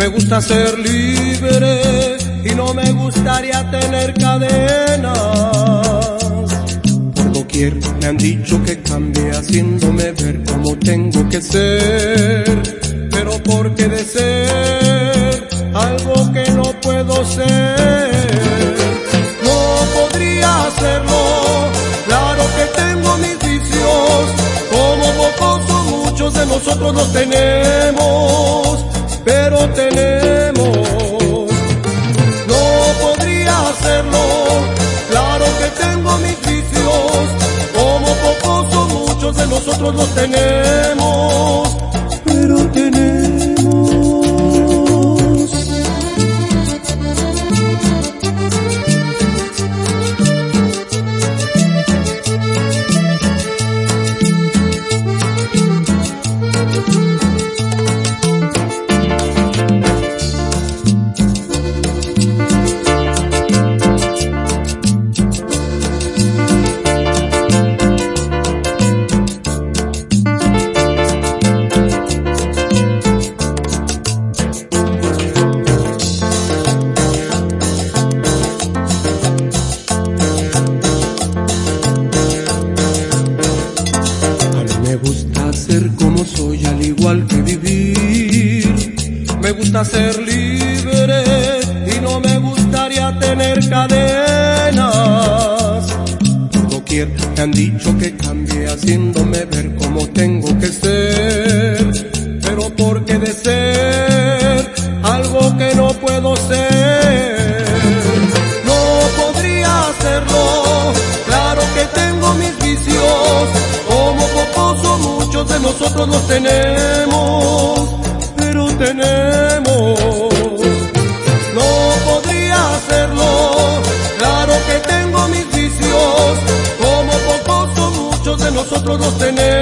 Me gusta ser libre y no me gustaría tener cadenas. Por doquier me han dicho que cambie haciéndome ver como tengo que ser. Pero porque de ser algo que no puedo ser, no podría hacerlo. Claro que tengo mis vicios, como mocoso muchos de nosotros los tenemos, pero tenemos. No podría hacerlo, claro que tengo mis vicios, como mocoso muchos de nosotros los tenemos, vivir. Me gusta ser libre y no me gustaría tener cadenas. Doquier me han dicho que cambie haciéndome ver como tengo que ser. Pero porque de nosotros los tenemos, pero tenemos. No podría hacerlo, claro que tengo mis vicios, como pocos o muchos de nosotros los tenemos,